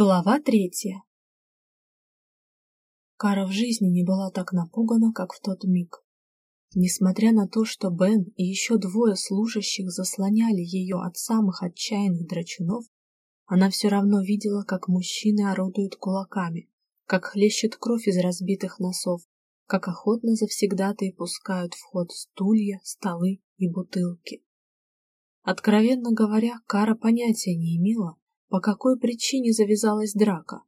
Глава третья Кара в жизни не была так напугана, как в тот миг. Несмотря на то, что Бен и еще двое служащих заслоняли ее от самых отчаянных драчунов, она все равно видела, как мужчины орудуют кулаками, как хлещет кровь из разбитых носов, как охотно завсегдатые пускают в ход стулья, столы и бутылки. Откровенно говоря, Кара понятия не имела, по какой причине завязалась драка.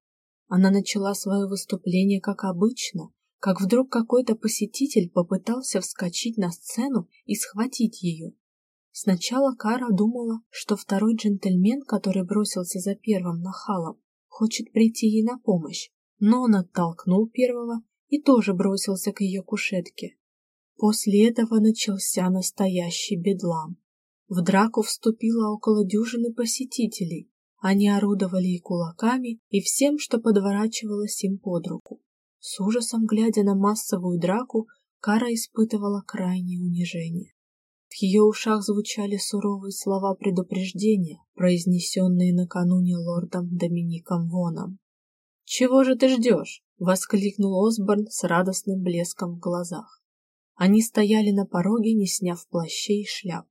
Она начала свое выступление как обычно, как вдруг какой-то посетитель попытался вскочить на сцену и схватить ее. Сначала Кара думала, что второй джентльмен, который бросился за первым нахалом, хочет прийти ей на помощь, но он оттолкнул первого и тоже бросился к ее кушетке. После этого начался настоящий бедлам. В драку вступило около дюжины посетителей, они орудовали и кулаками, и всем, что подворачивалось им под руку. С ужасом глядя на массовую драку, Кара испытывала крайнее унижение. В ее ушах звучали суровые слова предупреждения, произнесенные накануне лордом Домиником Воном. «Чего же ты ждешь?» — воскликнул Осборн с радостным блеском в глазах. Они стояли на пороге, не сняв плащей и шляп.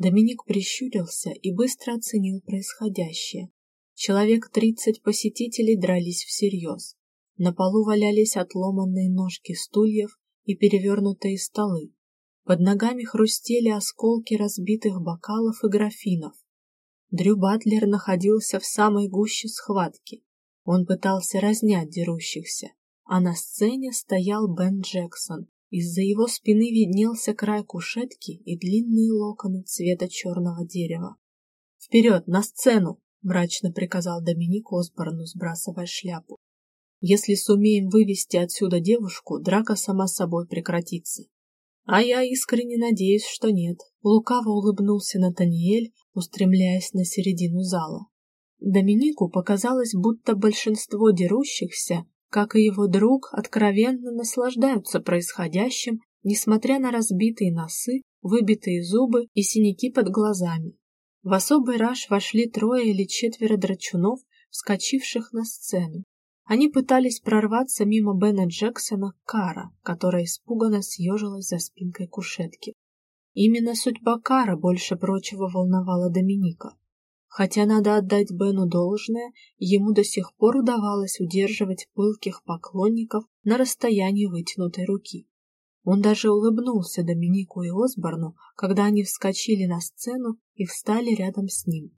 Доминик прищурился и быстро оценил происходящее. Человек тридцать посетителей дрались всерьез. На полу валялись отломанные ножки стульев и перевернутые столы. Под ногами хрустели осколки разбитых бокалов и графинов. Дрю Батлер находился в самой гуще схватки. Он пытался разнять дерущихся, а на сцене стоял Бен Джексон, из-за его спины виднелся край кушетки и длинные локоны цвета черного дерева. «Вперед, на сцену!» — мрачно приказал Доминик Осборну, сбрасывая шляпу. «Если сумеем вывести отсюда девушку, драка сама собой прекратится». «А я искренне надеюсь, что нет», — лукаво улыбнулся Натаниэль, устремляясь на середину зала. Доминику показалось, будто большинство дерущихся как и его друг, откровенно наслаждаются происходящим, несмотря на разбитые носы, выбитые зубы и синяки под глазами. В особый раж вошли трое или четверо драчунов, вскочивших на сцену. Они пытались прорваться мимо Бена Джексона Кара, которая испуганно съежилась за спинкой кушетки. Именно судьба Кара больше прочего волновала Доминика. Хотя надо отдать Бену должное, ему до сих пор удавалось удерживать пылких поклонников на расстоянии вытянутой руки. Он даже улыбнулся Доминику и Осборну, когда они вскочили на сцену и встали рядом с ним.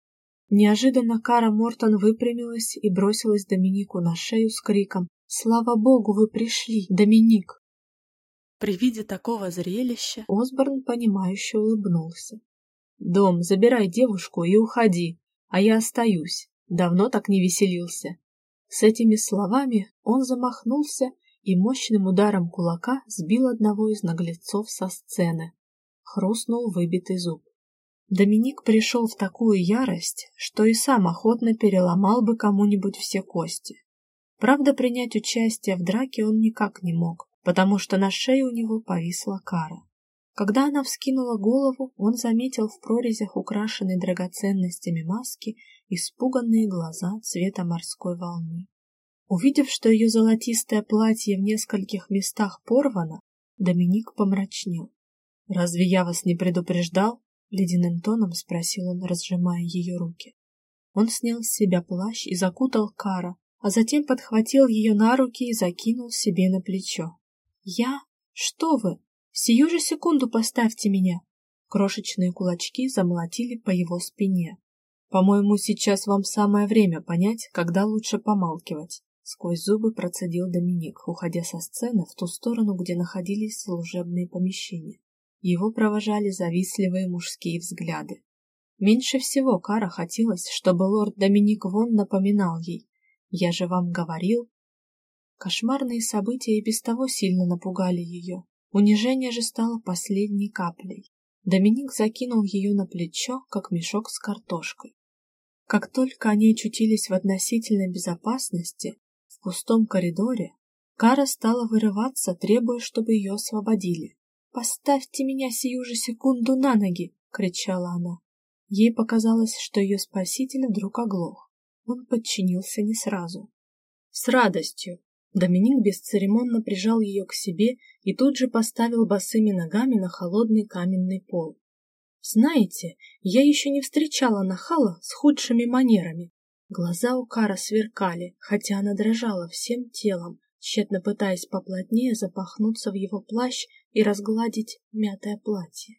Неожиданно Кара Мортон выпрямилась и бросилась Доминику на шею с криком «Слава Богу, вы пришли, Доминик!» При виде такого зрелища Осборн, понимающе улыбнулся. «Дом, забирай девушку и уходи, а я остаюсь. Давно так не веселился. С этими словами он замахнулся и мощным ударом кулака сбил одного из наглецов со сцены. Хрустнул выбитый зуб. Доминик пришел в такую ярость, что и сам охотно переломал бы кому-нибудь все кости. Правда, принять участие в драке он никак не мог, потому что на шее у него повисла кара. Когда она вскинула голову, он заметил в прорезях украшенной драгоценностями маски испуганные глаза цвета морской волны. Увидев, что ее золотистое платье в нескольких местах порвано, Доминик помрачнел. «Разве я вас не предупреждал?» — ледяным тоном спросил он, разжимая ее руки. Он снял с себя плащ и закутал Кара, а затем подхватил ее на руки и закинул себе на плечо. «Я? Что вы? Сию же секунду поставьте меня. Крошечные кулачки замолотили по его спине. По-моему, сейчас вам самое время понять, когда лучше помалкивать. Сквозь зубы процедил Доминик, уходя со сцены в ту сторону, где находились служебные помещения. Его провожали завистливые мужские взгляды. Меньше всего Кара хотелось, чтобы лорд Доминик Вон напоминал ей. «Я же вам говорил». Кошмарные события и без того сильно напугали ее. Унижение же стало последней каплей. Доминик закинул ее на плечо, как мешок с картошкой. Как только они очутились в относительной безопасности, в пустом коридоре, Кара стала вырываться, требуя, чтобы ее освободили. «Поставьте меня сию же секунду на ноги!» — кричала она. Ей показалось, что ее спаситель вдруг оглох. он подчинился не сразу. С радостью. Доминик бесцеремонно прижал ее к себе и тут же поставил босыми ногами на холодный каменный пол. Знаете, я еще не встречала нахала с худшими манерами. Глаза у Кара сверкали, хотя она дрожала всем телом, тщетно пытаясь поплотнее запахнуться в его плащ и разгладить мятое платье.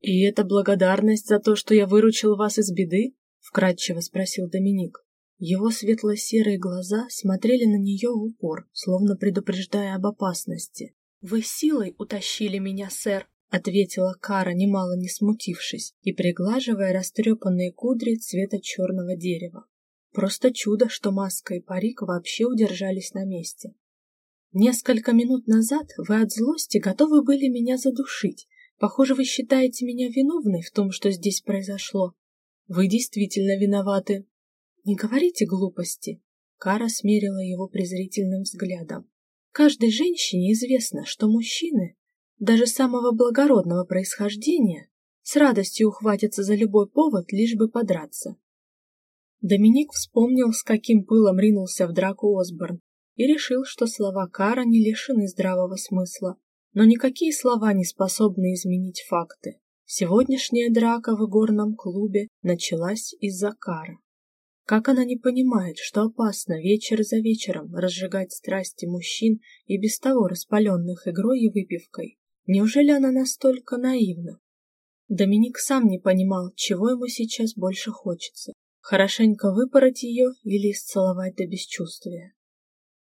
«И это благодарность за то, что я выручил вас из беды?» — вкратчиво спросил Доминик. Его светло-серые глаза смотрели на нее в упор, словно предупреждая об опасности. «Вы силой утащили меня, сэр», — ответила Кара, немало не смутившись и приглаживая растрепанные кудри цвета черного дерева. Просто чудо, что маска и парик вообще удержались на месте. Несколько минут назад вы от злости готовы были меня задушить. Похоже, вы считаете меня виновной в том, что здесь произошло. Вы действительно виноваты, «Не говорите глупости!» Кара смерила его презрительным взглядом. «Каждой женщине известно, что мужчины, даже самого благородного происхождения, с радостью ухватятся за любой повод, лишь бы подраться». Доминик вспомнил, с каким пылом ринулся в драку Осборн, и решил, что слова Кара не лишены здравого смысла. Но никакие слова не способны изменить факты. Сегодняшняя драка в игорном клубе началась из-за Кара. Как она не понимает, что опасно вечер за вечером разжигать страсти мужчин и без того распаленных игрой и выпивкой? Неужели она настолько наивна? Доминик сам не понимал, чего ему сейчас больше хочется. Хорошенько выпороть ее или исцеловать до бесчувствия.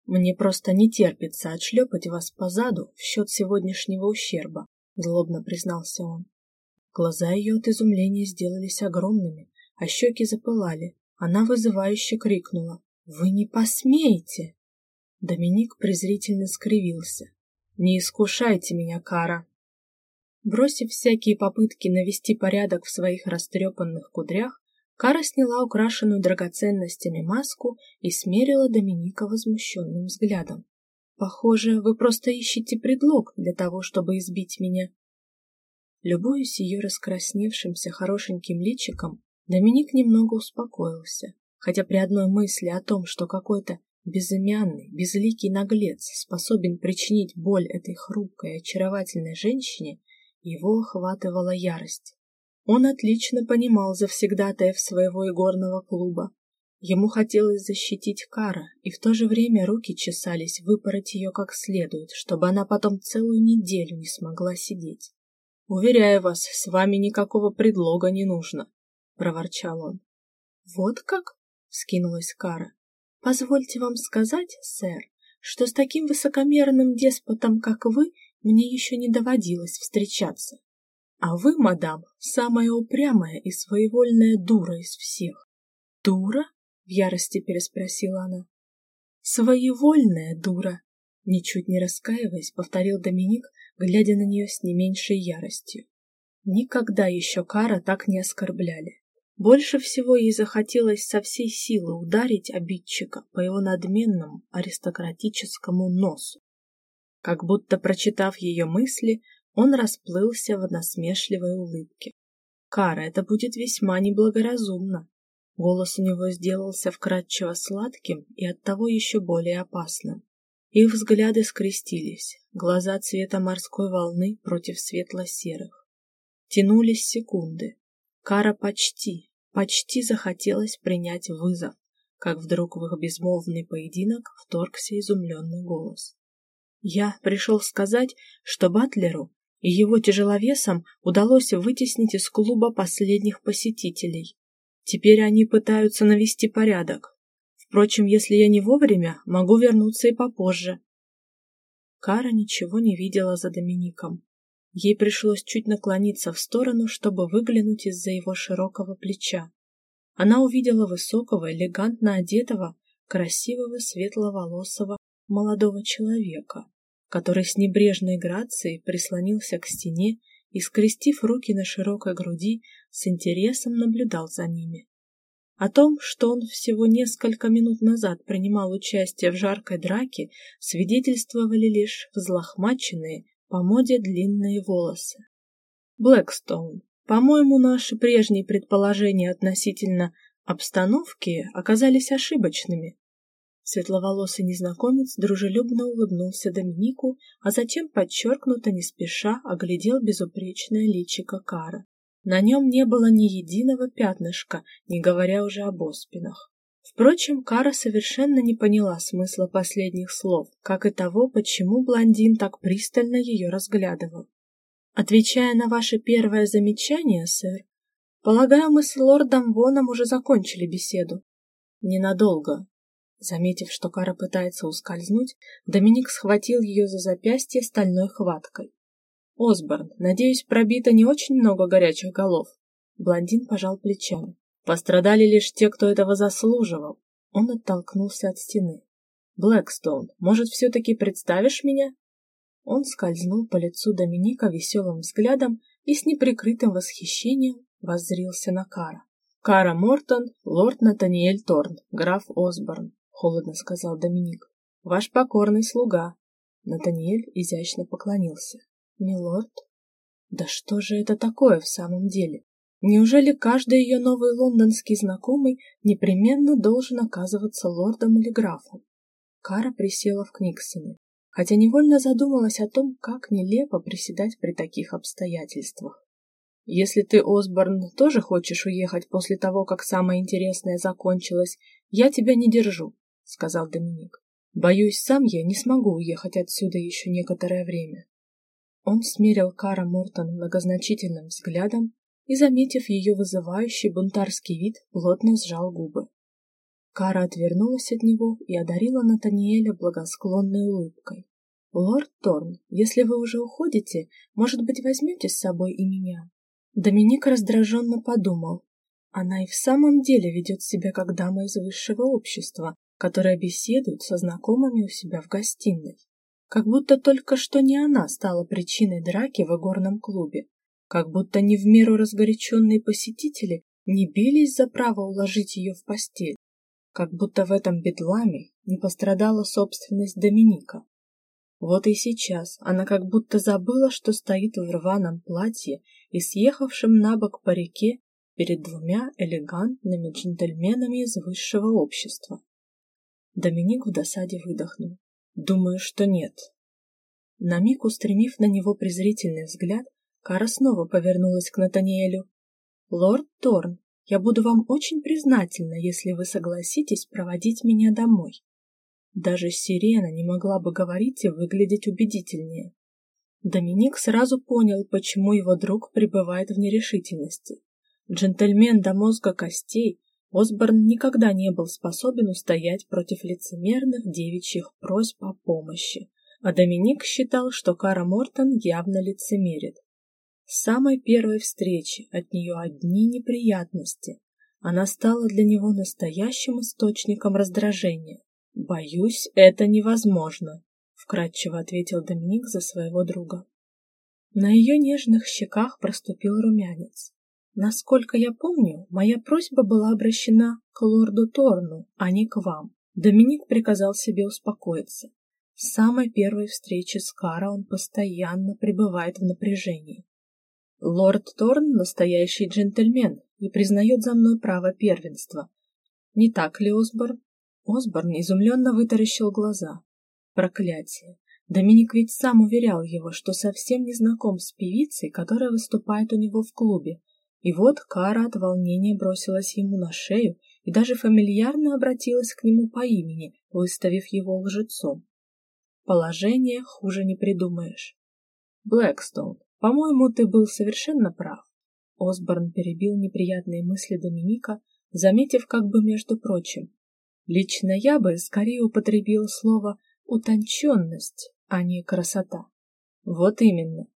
Мне просто не терпится отшлепать вас по заду в счет сегодняшнего ущерба, злобно признался он. Глаза ее от изумления сделались огромными, а щеки запылали, она вызывающе крикнула. «Вы не посмеете!» Доминик презрительно скривился. «Не искушайте меня, Кара!» Бросив всякие попытки навести порядок в своих растрепанных кудрях, Кара сняла украшенную драгоценностями маску и смерила Доминика возмущенным взглядом. «Похоже, вы просто ищете предлог для того, чтобы избить меня». Любуясь ее раскрасневшимся хорошеньким личиком, Доминик немного успокоился, хотя при одной мысли о том, что какой-то безымянный, безликий наглец способен причинить боль этой хрупкой и очаровательной женщине, его охватывала ярость. Он отлично понимал завсегдатаев своего игорного клуба. Ему хотелось защитить Кара, и в то же время руки чесались выпороть ее как следует, чтобы она потом целую неделю не смогла сидеть. Уверяю вас, с вами никакого предлога не нужно проворчал он. Вот как? скинулась Кара. Позвольте вам сказать, сэр, что с таким высокомерным деспотом, как вы, мне еще не доводилось встречаться. А вы, мадам, самая упрямая и своевольная дура из всех. Дура? В ярости переспросила она. Своевольная дура, ничуть не раскаиваясь, повторил Доминик, глядя на нее с не меньшей яростью. Никогда еще Кара так не оскорбляли. Больше всего ей захотелось со всей силы ударить обидчика по его надменному аристократическому носу. Как будто прочитав ее мысли, он расплылся в насмешливой улыбке. «Кара, это будет весьма неблагоразумно». Голос у него сделался вкрадчиво сладким и оттого еще более опасным. Их взгляды скрестились, глаза цвета морской волны против светло-серых. Тянулись секунды. Кара почти, Почти захотелось принять вызов, как вдруг в их безмолвный поединок вторгся изумленный голос. Я пришел сказать, что Батлеру и его тяжеловесам удалось вытеснить из клуба последних посетителей. Теперь они пытаются навести порядок. Впрочем, если я не вовремя, могу вернуться и попозже. Кара ничего не видела за Домиником. Ей пришлось чуть наклониться в сторону, чтобы выглянуть из-за его широкого плеча. Она увидела высокого, элегантно одетого, красивого, светловолосого молодого человека, который с небрежной грацией прислонился к стене и, скрестив руки на широкой груди, с интересом наблюдал за ними. О том, что он всего несколько минут назад принимал участие в жаркой драке, свидетельствовали лишь взлохмаченные, по моде длинные волосы. Блэкстоун. По-моему, наши прежние предположения относительно Обстановки оказались ошибочными. Светловолосый незнакомец дружелюбно улыбнулся Доминику, а затем подчеркнуто не спеша оглядел безупречное личико Кара. На нем не было ни единого пятнышка, не говоря уже об оспинах. Впрочем, Кара совершенно не поняла смысла последних слов, как и того, почему блондин так пристально ее разглядывал. Отвечая на ваше первое замечание, сэр, полагаю, мы с лордом Воном уже закончили беседу. Ненадолго, Заметив, что Кара пытается ускользнуть, Доминик схватил ее за запястье стальной хваткой. «Осборн, надеюсь, пробито не очень много горячих голов?» Блондин пожал плечами. «Пострадали лишь те, кто этого заслуживал». Он оттолкнулся от стены. «Блэкстоун, может, все-таки представишь меня?» Он скользнул по лицу Доминика веселым взглядом и с неприкрытым восхищением воззрился на Кара. Кара Мортон, лорд Натаниэль Торн, граф Осборн холодно сказал Доминик. Ваш покорный слуга. Натаниэль изящно поклонился. Милорд? Да что же это такое в самом деле? Неужели каждый ее новый лондонский знакомый непременно должен оказываться лордом или графом? Кара присела в Книксоне, хотя невольно задумалась о том, как нелепо приседать при таких обстоятельствах. Если ты, Осборн, тоже хочешь уехать после того, как самое интересное закончилось, я тебя не держу сказал Доминик. Боюсь, сам я не смогу уехать отсюда еще некоторое время. Он смерил Кара Мортон многозначительным взглядом и, заметив ее вызывающий бунтарский вид, плотно сжал губы. Кара отвернулась от него и одарила Натаниэля благосклонной улыбкой. «Лорд Торн, если вы уже уходите, может быть, возьмете с собой и меня?» Доминик раздраженно подумал. Она и в самом деле ведет себя как дама из высшего общества, которая беседует со знакомыми у себя в гостиной. Как будто только что не она стала причиной драки в игорном клубе. Как будто не в меру разгоряченные посетители не бились за право уложить ее в постель. Как будто в этом бедламе не пострадала собственность Доминика. Вот и сейчас она как будто забыла, что стоит в рваном платье и съехавшем на бок по реке перед двумя элегантными джентльменами из высшего общества. Доминик в досаде выдохнул. Думаю, что нет. На миг устремив на него презрительный взгляд, Кара снова повернулась к Натаниэлю. «Лорд Торн, я буду вам очень признательна, если вы согласитесь проводить меня домой». Даже сирена не могла бы говорить и выглядеть убедительнее. Доминик сразу понял, почему его друг пребывает в нерешительности. Джентльмен до мозга костей Осборн никогда не был способен устоять против лицемерных девичьих просьб о помощи, а Доминик считал, что Кара Мортон явно лицемерит. С самой первой встречи от нее одни неприятности. Она стала для него настоящим источником раздражения. «Боюсь, это невозможно», — вкратчиво ответил Доминик за своего друга. На ее нежных щеках проступил румянец. Насколько я помню, моя просьба была обращена к лорду Торну, а не к вам. Доминик приказал себе успокоиться. С самой первой встречи с Кара он постоянно пребывает в напряжении. Лорд Торн — настоящий джентльмен и признает за мной право первенства. Не так ли, Осборн? Осборн изумленно вытаращил глаза. Проклятие! Доминик ведь сам уверял его, что совсем не знаком с певицей, которая выступает у него в клубе, и вот Кара от волнения бросилась ему на шею и даже фамильярно обратилась к нему по имени, выставив его лжецом. Положение хуже не придумаешь. Блэкстоун, по-моему, ты был совершенно прав. Осборн перебил неприятные мысли Доминика, заметив как бы между прочим. Лично я бы скорее употребил слово «утонченность», а не «красота». Вот именно,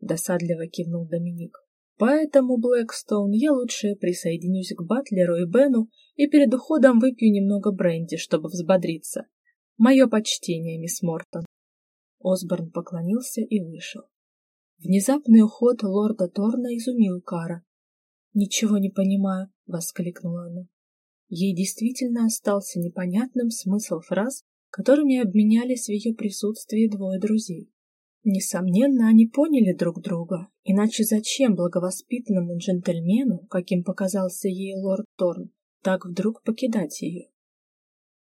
досадливо кивнул Доминик. Поэтому, Блэкстоун, я лучше присоединюсь к Батлеру и Бену и перед уходом выпью немного бренди, чтобы взбодриться. Мое почтение, мисс Мортон. Осборн поклонился и вышел. Внезапный уход лорда Торна изумил Кара. «Ничего не понимаю», — воскликнула она. Ей действительно остался непонятным смысл фраз, которыми обменялись в ее присутствии двое друзей. Несомненно, они поняли друг друга, иначе зачем благовоспитанному джентльмену, каким показался ей лорд Торн, так вдруг покидать ее.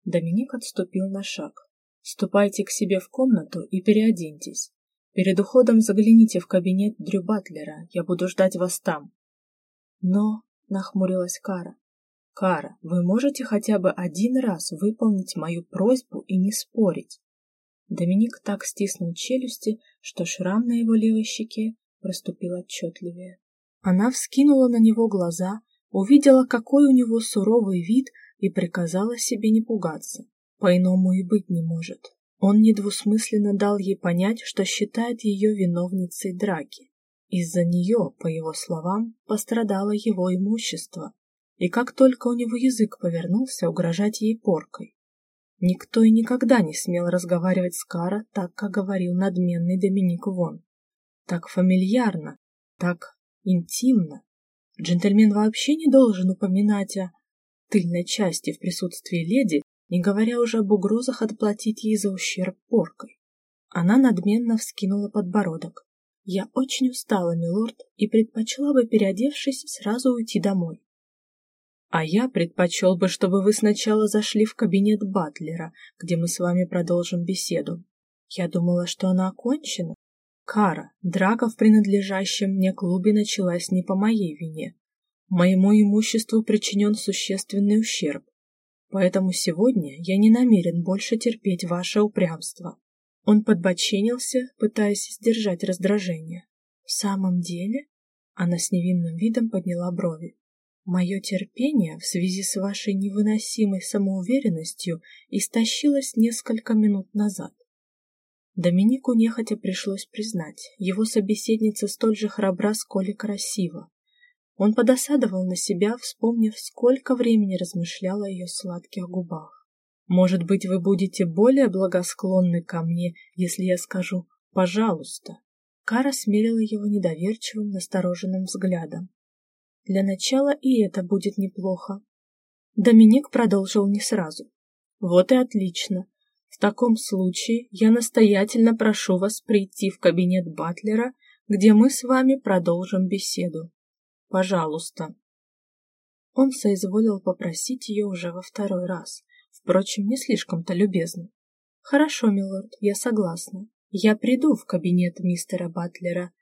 Доминик отступил на шаг. «Ступайте к себе в комнату и переоденьтесь. Перед уходом загляните в кабинет Дрю Батлера, я буду ждать вас там». «Но...» — нахмурилась Кара. «Кара, вы можете хотя бы один раз выполнить мою просьбу и не спорить?» Доминик так стиснул челюсти, что шрам на его левой щеке проступил отчетливее. Она вскинула на него глаза, увидела, какой у него суровый вид, и приказала себе не пугаться. По-иному и быть не может. Он недвусмысленно дал ей понять, что считает ее виновницей драки. Из-за нее, по его словам, пострадало его имущество, и как только у него язык повернулся угрожать ей поркой. Никто и никогда не смел разговаривать с Кара так, как говорил надменный Доминик Вон. Так фамильярно, так интимно. Джентльмен вообще не должен упоминать о тыльной части в присутствии леди, не говоря уже об угрозах отплатить ей за ущерб поркой. Она надменно вскинула подбородок. «Я очень устала, милорд, и предпочла бы, переодевшись, сразу уйти домой». «А я предпочел бы, чтобы вы сначала зашли в кабинет Батлера, где мы с вами продолжим беседу. Я думала, что она окончена. Кара, драка в принадлежащем мне клубе началась не по моей вине. Моему имуществу причинен существенный ущерб. Поэтому сегодня я не намерен больше терпеть ваше упрямство. Он подбоченился, пытаясь сдержать раздражение. В самом деле? Она с невинным видом подняла брови. Мое терпение в связи с вашей невыносимой самоуверенностью истощилось несколько минут назад. Доминику нехотя пришлось признать, его собеседница столь же храбра, сколь и красива. Он подосадовал на себя, вспомнив, сколько времени размышлял о ее сладких губах. «Может быть, вы будете более благосклонны ко мне, если я скажу «пожалуйста»?» Кара смерила его недоверчивым, настороженным взглядом. «Для начала и это будет неплохо». Доминик продолжил не сразу. «Вот и отлично. В таком случае я настоятельно прошу вас прийти в кабинет Батлера, где мы с вами продолжим беседу. Пожалуйста. Он соизволил попросить ее уже во второй раз, впрочем, не слишком-то любезно. Хорошо, милорд, я согласна. Я приду в кабинет мистера Батлера,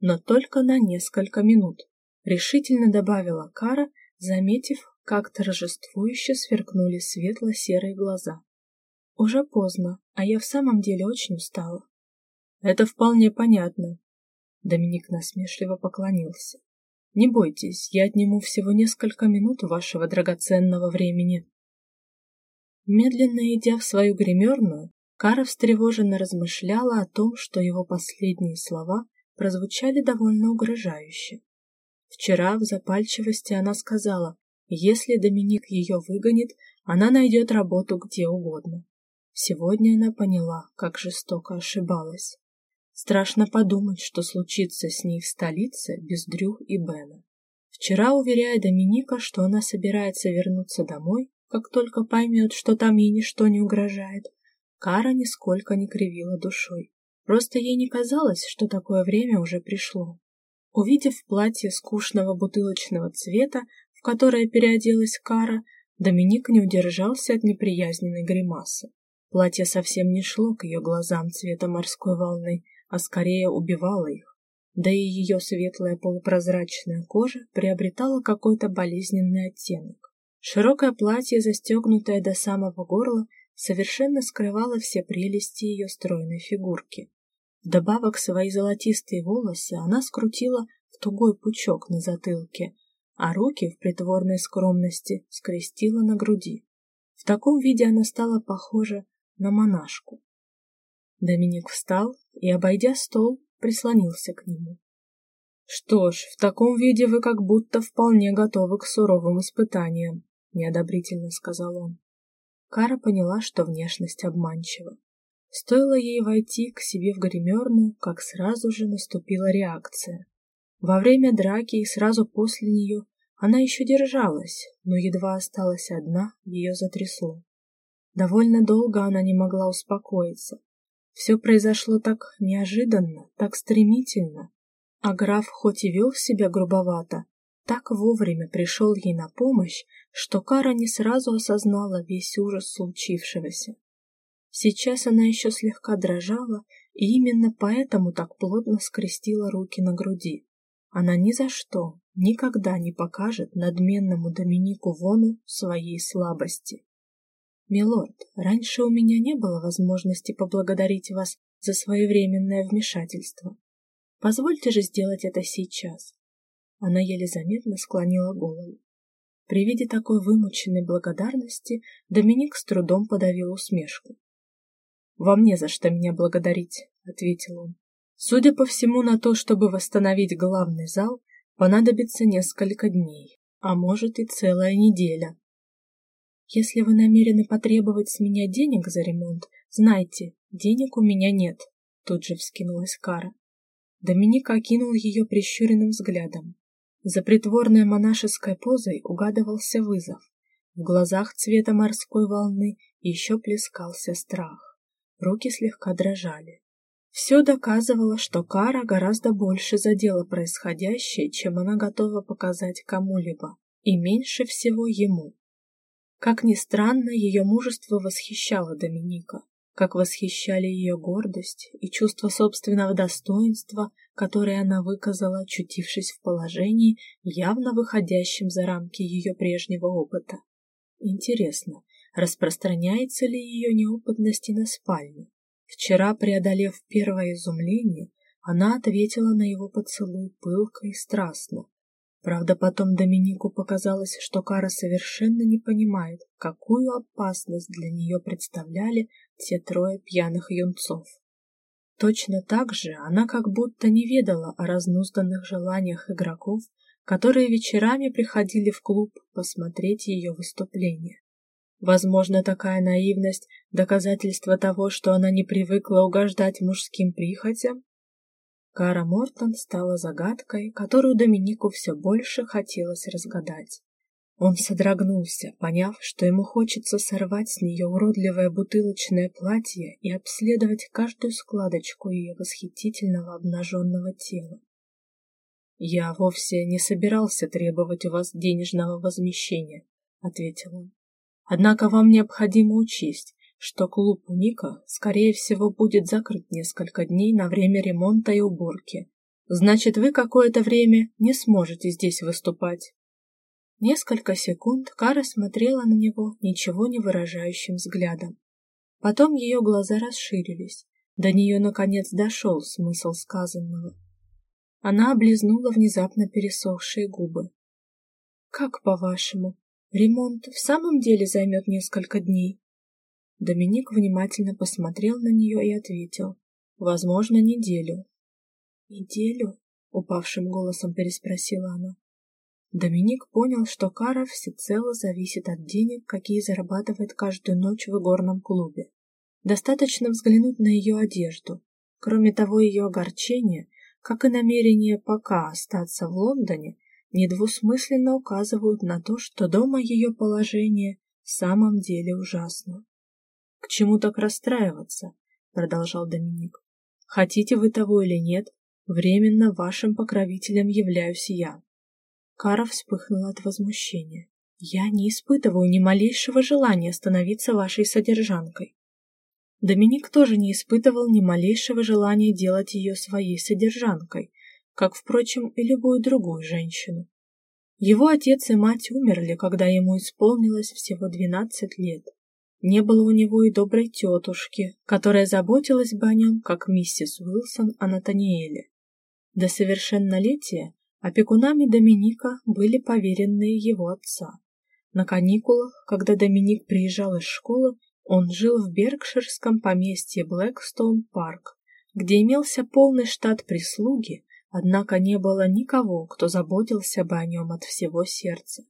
но только на несколько минут, решительно добавила Кара, заметив, как торжествующе сверкнули светло-серые глаза. Уже поздно, а я в самом деле очень устала. Это вполне понятно. Доминик насмешливо поклонился. Не бойтесь, я отниму всего несколько минут вашего драгоценного времени. Медленно идя в свою гримерную, Кара встревоженно размышляла о том, что его последние слова прозвучали довольно угрожающе. Вчера в запальчивости она сказала, если Доминик ее выгонит, она найдет работу где угодно. Сегодня она поняла, как жестоко ошибалась. Страшно подумать, что случится с ней в столице без Дрю и Бена. Вчера, уверяя Доминика, что она собирается вернуться домой, как только поймет, что там ей ничто не угрожает, Кара нисколько не кривила душой. Просто ей не казалось, что такое время уже пришло. Увидев платье скучного бутылочного цвета, в которое переоделась Кара, Доминик не удержался от неприязненной гримасы. Платье совсем не шло к ее глазам цвета морской волны, а скорее убивала их. Да и ее светлая полупрозрачная кожа приобретала какой-то болезненный оттенок. Широкое платье, застегнутое до самого горла, совершенно скрывало все прелести ее стройной фигурки. Вдобавок свои золотистые волосы она скрутила в тугой пучок на затылке, а руки в притворной скромности скрестила на груди. В таком виде она стала похожа на монашку. Доминик встал и, обойдя стол, прислонился к нему. «Что ж, в таком виде вы как будто вполне готовы к суровым испытаниям», — неодобрительно сказал он. Кара поняла, что внешность обманчива. Стоило ей войти к себе в гримерную, как сразу же наступила реакция. Во время драки и сразу после нее она еще держалась, но едва осталась одна, ее затрясло. Довольно долго она не могла успокоиться. Все произошло так неожиданно, так стремительно. А граф хоть и вел себя грубовато, так вовремя пришел ей на помощь, что Кара не сразу осознала весь ужас случившегося. Сейчас она еще слегка дрожала, и именно поэтому так плотно скрестила руки на груди. Она ни за что, никогда не покажет надменному Доминику Вону своей слабости. «Милорд, раньше у меня не было возможности поблагодарить вас за своевременное вмешательство. Позвольте же сделать это сейчас». Она еле заметно склонила голову. При виде такой вымученной благодарности Доминик с трудом подавил усмешку. «Вам не за что меня благодарить», — ответил он. «Судя по всему, на то, чтобы восстановить главный зал, понадобится несколько дней, а может и целая неделя. Если вы намерены потребовать с меня денег за ремонт, знайте, денег у меня нет, тут же вскинулась Кара. Доминик окинул ее прищуренным взглядом. За притворной монашеской позой угадывался вызов. В глазах цвета морской волны еще плескался страх. Руки слегка дрожали. Все доказывало, что Кара гораздо больше задела происходящее, чем она готова показать кому-либо, и меньше всего ему. Как ни странно, ее мужество восхищало Доминика, как восхищали ее гордость и чувство собственного достоинства, которое она выказала, очутившись в положении, явно выходящем за рамки ее прежнего опыта. Интересно, распространяется ли ее неопытность и на спальню? Вчера, преодолев первое изумление, она ответила на его поцелуй пылко и страстно. Правда, потом Доминику показалось, что Кара совершенно не понимает, какую опасность для нее представляли те трое пьяных юнцов. Точно так же она как будто не ведала о разнузданных желаниях игроков, которые вечерами приходили в клуб посмотреть ее выступление. Возможно, такая наивность – доказательство того, что она не привыкла угождать мужским прихотям? Кара Мортон стала загадкой, которую Доминику все больше хотелось разгадать. Он содрогнулся, поняв, что ему хочется сорвать с нее уродливое бутылочное платье и обследовать каждую складочку ее восхитительного обнаженного тела. «Я вовсе не собирался требовать у вас денежного возмещения», — ответил он. Однако вам необходимо учесть, что клуб Ника, скорее всего, будет закрыт несколько дней на время ремонта и уборки. Значит, вы какое-то время не сможете здесь выступать. Несколько секунд Кара смотрела на него ничего не выражающим взглядом. Потом ее глаза расширились. До нее, наконец, дошел смысл сказанного. Она облизнула внезапно пересохшие губы. «Как, по-вашему, Ремонт в самом деле займет несколько дней. Доминик внимательно посмотрел на нее и ответил. Возможно, неделю. Неделю? Упавшим голосом переспросила она. Доминик понял, что Кара всецело зависит от денег, какие зарабатывает каждую ночь в игорном клубе. Достаточно взглянуть на ее одежду. Кроме того, ее огорчение, как и намерение пока остаться в Лондоне, недвусмысленно указывают на то, что дома ее положение в самом деле ужасно. «К чему так расстраиваться?» — продолжал Доминик. «Хотите вы того или нет, временно вашим покровителем являюсь я». Кара вспыхнула от возмущения. «Я не испытываю ни малейшего желания становиться вашей содержанкой». Доминик тоже не испытывал ни малейшего желания делать ее своей содержанкой, как, впрочем, и любую другую женщину. Его отец и мать умерли, когда ему исполнилось всего двенадцать лет. Не было у него и доброй тетушки, которая заботилась бы о нем, как миссис Уилсон о Натаниэле. До совершеннолетия опекунами Доминика были поверенные его отца. На каникулах, когда Доминик приезжал из школы, он жил в Беркширском поместье Блэкстоун-парк, где имелся полный штат прислуги, Однако не было никого, кто заботился бы о нем от всего сердца.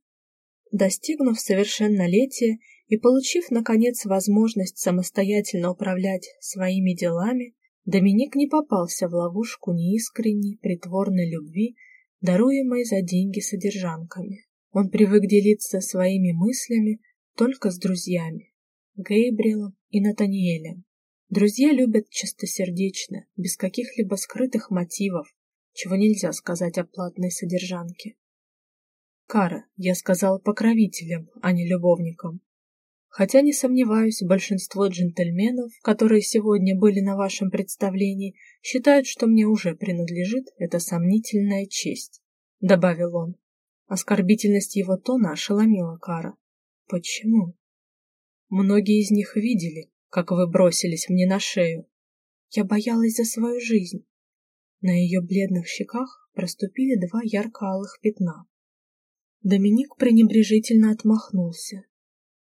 Достигнув совершеннолетия и получив, наконец, возможность самостоятельно управлять своими делами, Доминик не попался в ловушку неискренней, притворной любви, даруемой за деньги содержанками. Он привык делиться своими мыслями только с друзьями, Гейбриэлом и Натаниэлем. Друзья любят чистосердечно, без каких-либо скрытых мотивов, чего нельзя сказать о платной содержанке. Кара, я сказал покровителям, а не любовникам. Хотя не сомневаюсь, большинство джентльменов, которые сегодня были на вашем представлении, считают, что мне уже принадлежит эта сомнительная честь, добавил он. Оскорбительность его тона ошеломила Кара. Почему? Многие из них видели, как вы бросились мне на шею. Я боялась за свою жизнь. На ее бледных щеках проступили два ярко-алых пятна. Доминик пренебрежительно отмахнулся.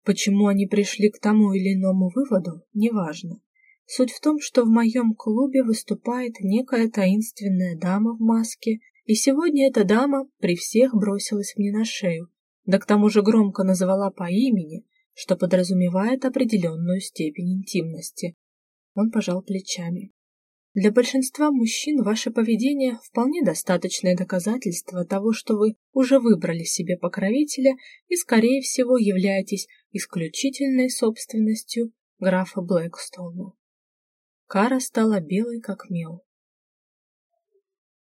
Почему они пришли к тому или иному выводу, неважно. Суть в том, что в моем клубе выступает некая таинственная дама в маске, и сегодня эта дама при всех бросилась мне на шею, да к тому же громко назвала по имени, что подразумевает определенную степень интимности. Он пожал плечами. Для большинства мужчин ваше поведение вполне достаточное доказательство того, что вы уже выбрали себе покровителя и, скорее всего, являетесь исключительной собственностью графа Блэкстоуна. Кара стала белой, как мел.